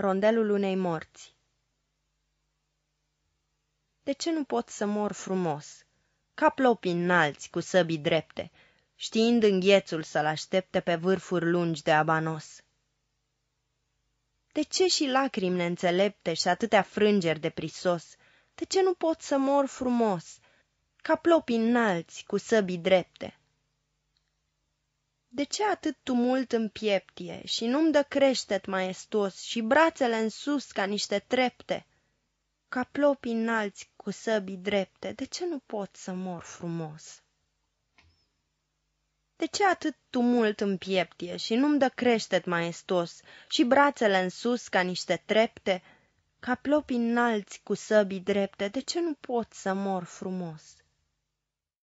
Rondelul unei morți De ce nu pot să mor frumos, ca plopi înalți cu săbii drepte, știind înghețul să-l aștepte pe vârfuri lungi de abanos? De ce și lacrimi neînțelepte și atâtea frângeri de prisos? De ce nu pot să mor frumos, ca plopi înalți cu săbii drepte? De ce atât tumult în pieptie și nu-mi dă creștet maestos și brațele în sus ca niște trepte? Ca plopi înalți cu săbii drepte, de ce nu pot să mor frumos? De ce atât tumult în pieptie și nu-mi dă creștet maestos și brațele în sus ca niște trepte? Ca plopi înalți cu săbii drepte, de ce nu pot să mor frumos?